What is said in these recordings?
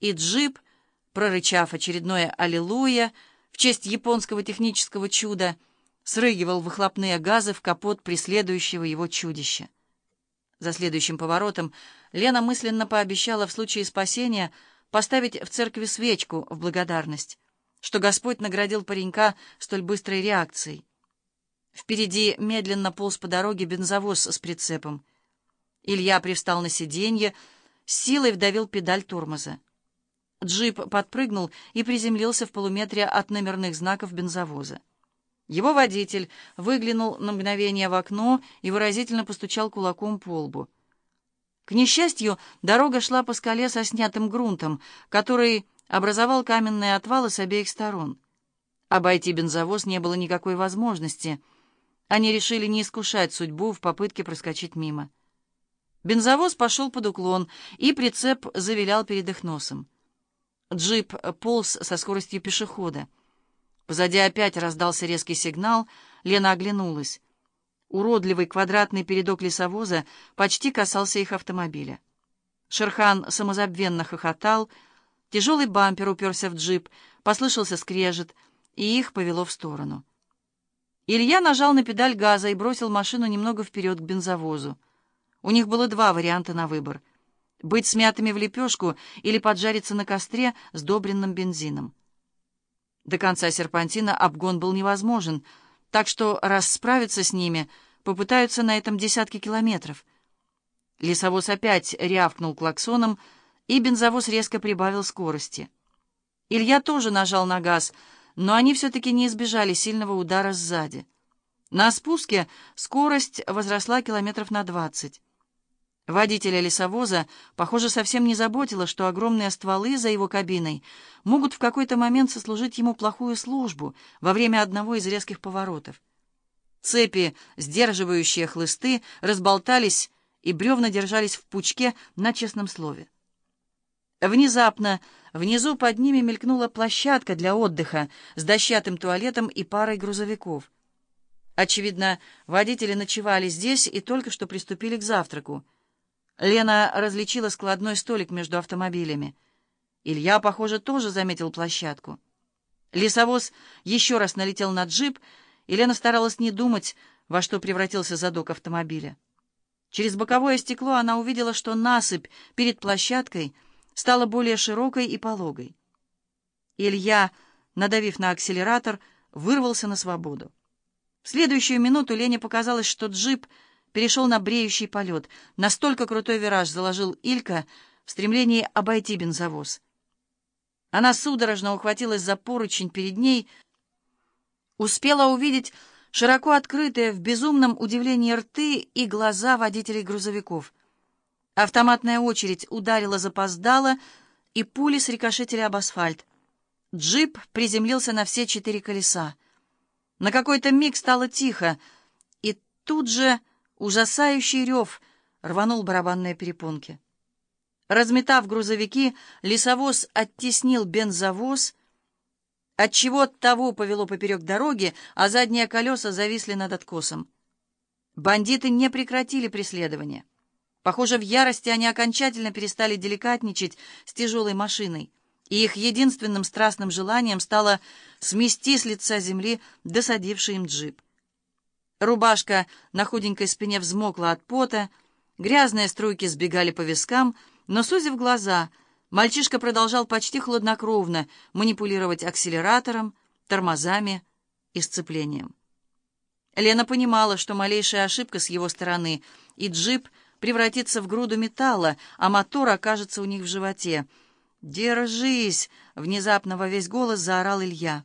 и джип, прорычав очередное «Аллилуйя» в честь японского технического чуда, срыгивал выхлопные газы в капот преследующего его чудища. За следующим поворотом Лена мысленно пообещала в случае спасения поставить в церкви свечку в благодарность, что Господь наградил паренька столь быстрой реакцией. Впереди медленно полз по дороге бензовоз с прицепом. Илья привстал на сиденье, силой вдавил педаль тормоза. Джип подпрыгнул и приземлился в полуметре от номерных знаков бензовоза. Его водитель выглянул на мгновение в окно и выразительно постучал кулаком по лбу. К несчастью, дорога шла по скале со снятым грунтом, который образовал каменные отвалы с обеих сторон. Обойти бензовоз не было никакой возможности. Они решили не искушать судьбу в попытке проскочить мимо. Бензовоз пошел под уклон, и прицеп завилял перед их носом. Джип полз со скоростью пешехода. Позади опять раздался резкий сигнал, Лена оглянулась. Уродливый квадратный передок лесовоза почти касался их автомобиля. Шерхан самозабвенно хохотал, тяжелый бампер уперся в джип, послышался скрежет, и их повело в сторону. Илья нажал на педаль газа и бросил машину немного вперед к бензовозу. У них было два варианта на выбор — быть смятыми в лепешку или поджариться на костре с добренным бензином. До конца серпантина обгон был невозможен, так что расправиться с ними попытаются на этом десятки километров. Лесовоз опять рявкнул клаксоном, и бензовоз резко прибавил скорости. Илья тоже нажал на газ, но они все-таки не избежали сильного удара сзади. На спуске скорость возросла километров на двадцать. Водителя лесовоза, похоже, совсем не заботило, что огромные стволы за его кабиной могут в какой-то момент сослужить ему плохую службу во время одного из резких поворотов. Цепи, сдерживающие хлысты, разболтались, и бревна держались в пучке на честном слове. Внезапно внизу под ними мелькнула площадка для отдыха с дощатым туалетом и парой грузовиков. Очевидно, водители ночевали здесь и только что приступили к завтраку. Лена различила складной столик между автомобилями. Илья, похоже, тоже заметил площадку. Лесовоз еще раз налетел на джип, и Лена старалась не думать, во что превратился задок автомобиля. Через боковое стекло она увидела, что насыпь перед площадкой стала более широкой и пологой. Илья, надавив на акселератор, вырвался на свободу. В следующую минуту Лене показалось, что джип — перешел на бреющий полет. Настолько крутой вираж заложил Илька в стремлении обойти бензовоз. Она судорожно ухватилась за поручень перед ней, успела увидеть широко открытые в безумном удивлении рты и глаза водителей грузовиков. Автоматная очередь ударила запоздало, и пули срикошетили об асфальт. Джип приземлился на все четыре колеса. На какой-то миг стало тихо, и тут же... Ужасающий рев рванул барабанные перепонки. Разметав грузовики, лесовоз оттеснил бензовоз, отчего того повело поперек дороги, а задние колеса зависли над откосом. Бандиты не прекратили преследование. Похоже, в ярости они окончательно перестали деликатничать с тяжелой машиной, и их единственным страстным желанием стало смести с лица земли досадивший им джип. Рубашка на худенькой спине взмокла от пота, грязные струйки сбегали по вискам, но, сузив глаза, мальчишка продолжал почти хладнокровно манипулировать акселератором, тормозами и сцеплением. Лена понимала, что малейшая ошибка с его стороны, и джип превратится в груду металла, а мотор окажется у них в животе. «Держись!» — внезапно во весь голос заорал Илья.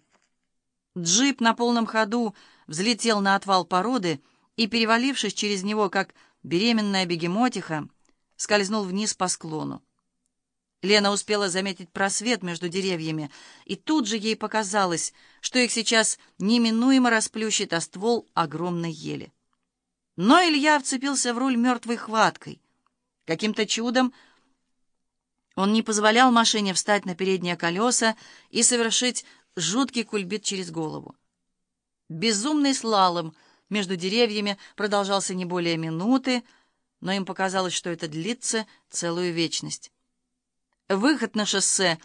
Джип на полном ходу взлетел на отвал породы и, перевалившись через него, как беременная бегемотиха, скользнул вниз по склону. Лена успела заметить просвет между деревьями, и тут же ей показалось, что их сейчас неминуемо расплющит о ствол огромной ели. Но Илья вцепился в руль мертвой хваткой. Каким-то чудом он не позволял машине встать на передние колеса и совершить жуткий кульбит через голову. Безумный слалом между деревьями продолжался не более минуты, но им показалось, что это длится целую вечность. Выход на шоссе